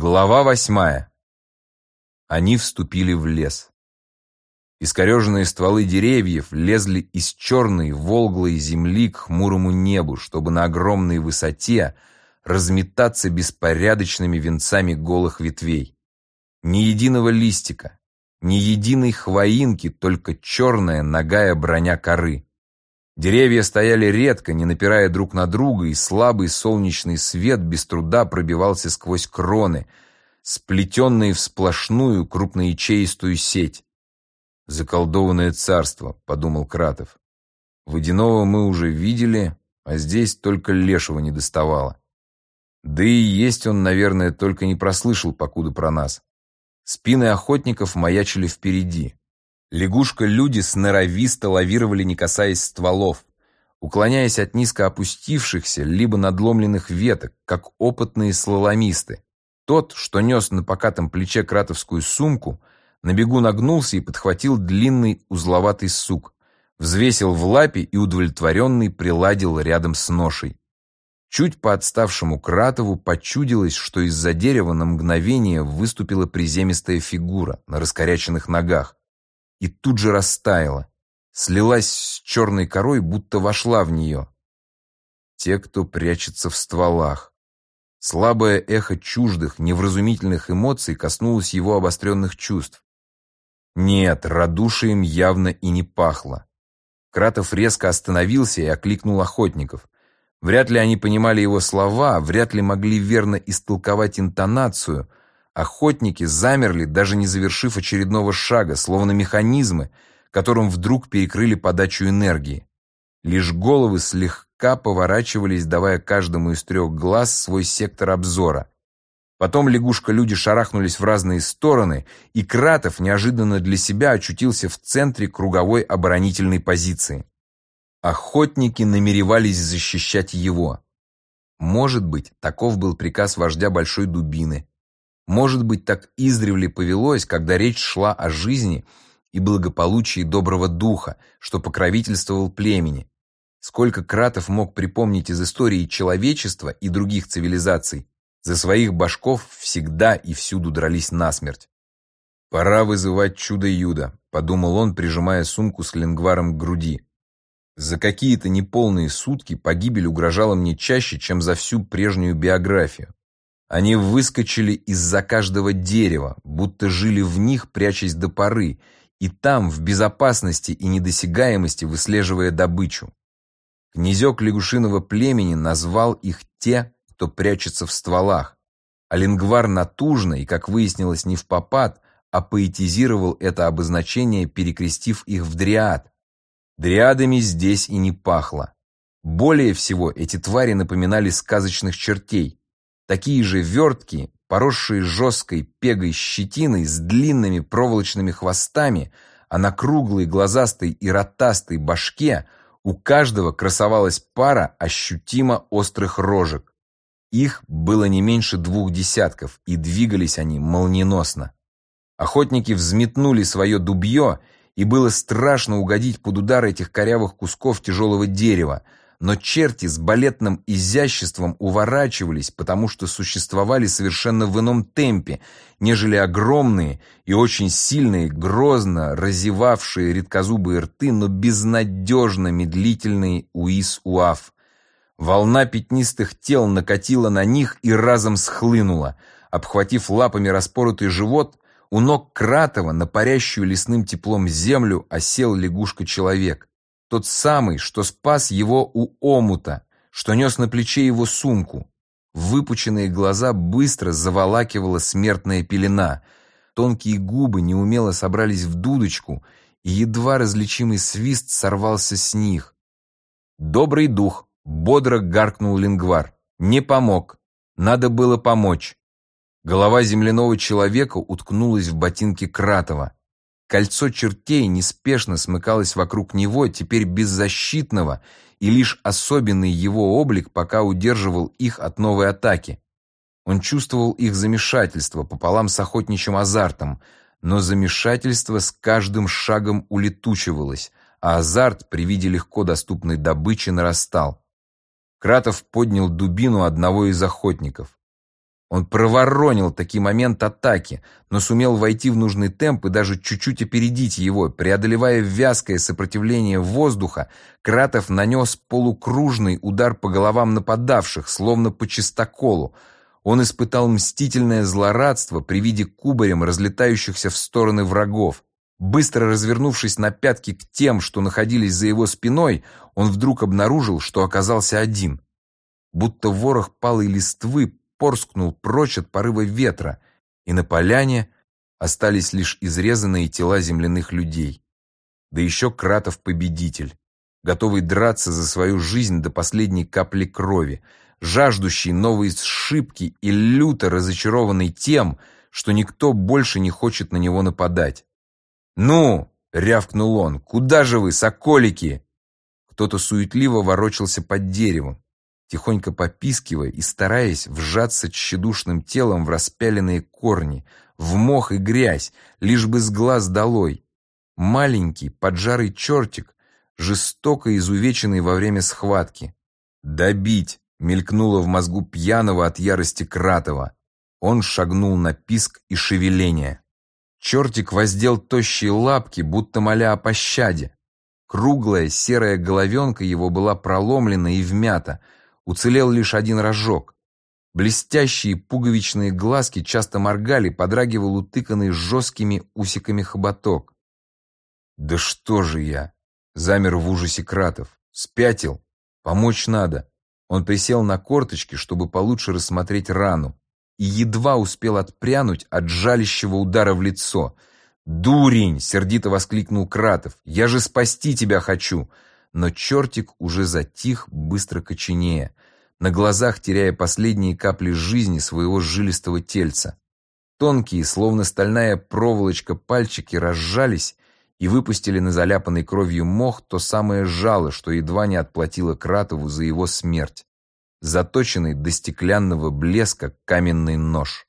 Глава восьмая. Они вступили в лес. Искореженные стволы деревьев лезли из черной волглой земли к хмурому небу, чтобы на огромной высоте разметаться беспорядочными венцами голых ветвей. Ни единого листика, ни единой хвоинки, только черная ногая броня коры. Деревья стояли редко, не напирая друг на друга, и слабый солнечный свет без труда пробивался сквозь кроны, сплетенные в сплошную крупноячеистую сеть. «Заколдованное царство», — подумал Кратов. «Водяного мы уже видели, а здесь только лешего не доставало. Да и есть он, наверное, только не прослышал, покуда про нас. Спины охотников маячили впереди. Лягушка-люди сноровисто лавировали, не касаясь стволов, уклоняясь от низко опустившихся, либо надломленных веток, как опытные слаломисты. Тот, что нес на покатом плече кратовскую сумку, на бегу нагнулся и подхватил длинный узловатый сук, взвесил в лапе и удовлетворенный приладил рядом с ношей. Чуть по отставшему Кратову почудилось, что из-за дерева на мгновение выступила приземистая фигура на раскоряченных ногах, и тут же растаяла, слилась с черной корой, будто вошла в нее. Те, кто прячется в стволах. Слабое эхо чуждых, невразумительных эмоций коснулось его обостренных чувств. Нет, радушием явно и не пахло. Кратов резко остановился и окликнул охотников. Вряд ли они понимали его слова, вряд ли могли верно истолковать интонацию, Охотники замерли, даже не завершив очередного шага, словно механизмы, которым вдруг перекрыли подачу энергии. Лишь головы слегка поворачивались, давая каждому из трех глаз свой сектор обзора. Потом лягушка-люди шарахнулись в разные стороны, и Кратов неожиданно для себя очутился в центре круговой оборонительной позиции. Охотники намеревались защищать его. Может быть, таков был приказ вождя Большой Дубины, может быть, так издревле повелось, когда речь шла о жизни и благополучии доброго духа, что покровительствовал племени. Сколько кратов мог припомнить из истории человечества и других цивилизаций, за своих башков всегда и всюду дрались насмерть. «Пора вызывать чудо-юдо», — подумал он, прижимая сумку с лингваром к груди. За какие-то неполные сутки погибель угрожала мне чаще, чем за всю прежнюю биографию. Они выскочили из-за каждого дерева, будто жили в них, прячась до поры, и там, в безопасности и недосягаемости, выслеживая добычу. Князек лягушиного племени назвал их те, кто прячется в стволах, а лингвар натужно и, как выяснилось, не в попад, а поэтизировал это обозначение, перекрестив их в дриад. Дриадами здесь и не пахло. Более всего эти твари напоминали сказочных чертей, Такие же вертки, поросшие жесткой пегой щетиной с длинными проволочными хвостами, а на круглой глазастой и ротастой башке у каждого красовалась пара ощутимо острых рожек. Их было не меньше двух десятков, и двигались они молниеносно. Охотники взметнули свое дубье, и было страшно угодить под удар этих корявых кусков тяжелого дерева, но черти с балетным изяществом уворачивались, потому что существовали совершенно в ином темпе, нежели огромные и очень сильные, грозно разевавшие редкозубые рты, но безнадежно медлительные уис-уаф. Волна пятнистых тел накатила на них и разом схлынула. Обхватив лапами распоротый живот, у ног Кратова на парящую лесным теплом землю осел лягушка-человек. Тот самый, что спас его у омута, что нес на плече его сумку. Выпученные глаза быстро заволакивала смертная пелена. Тонкие губы неумело собрались в дудочку, и едва различимый свист сорвался с них. «Добрый дух!» — бодро гаркнул лингвар. «Не помог. Надо было помочь». Голова земляного человека уткнулась в ботинки Кратова. Кольцо чертей неспешно смыкалось вокруг него, теперь беззащитного, и лишь особенный его облик пока удерживал их от новой атаки. Он чувствовал их замешательство пополам с охотничьим азартом, но замешательство с каждым шагом улетучивалось, а азарт при виде легко доступной добычи нарастал. Кратов поднял дубину одного из охотников. Он проворонил таки момент атаки, но сумел войти в нужный темп и даже чуть-чуть опередить его. Преодолевая вязкое сопротивление воздуха, Кратов нанес полукружный удар по головам нападавших, словно по чистоколу. Он испытал мстительное злорадство при виде кубарем разлетающихся в стороны врагов. Быстро развернувшись на пятки к тем, что находились за его спиной, он вдруг обнаружил, что оказался один. Будто ворох палой листвы порскнул прочь от порыва ветра, и на поляне остались лишь изрезанные тела земляных людей. Да еще Кратов победитель, готовый драться за свою жизнь до последней капли крови, жаждущий новой сшибки и люто разочарованный тем, что никто больше не хочет на него нападать. «Ну!» — рявкнул он. «Куда же вы, соколики?» Кто-то суетливо ворочался под деревом, тихонько попискивая и стараясь вжаться тщедушным телом в распяленные корни, в мох и грязь, лишь бы с глаз долой. Маленький, поджарый чертик, жестоко изувеченный во время схватки. «Добить!» — мелькнуло в мозгу пьяного от ярости Кратова. Он шагнул на писк и шевеление. Чертик воздел тощие лапки, будто моля о пощаде. Круглая серая головенка его была проломлена и вмята, уцелел лишь один рожок. Блестящие пуговичные глазки часто моргали, подрагивал утыканный жесткими усиками хоботок. «Да что же я?» — замер в ужасе Кратов. «Спятил? Помочь надо». Он присел на корточки, чтобы получше рассмотреть рану и едва успел отпрянуть от жалящего удара в лицо. «Дурень!» — сердито воскликнул Кратов. «Я же спасти тебя хочу!» Но чертик уже затих, быстро коченея, на глазах теряя последние капли жизни своего жилистого тельца. Тонкие, словно стальная проволочка, пальчики разжались и выпустили на заляпанный кровью мох то самое жало, что едва не отплатило Кратову за его смерть заточенный до стеклянного блеска каменный нож.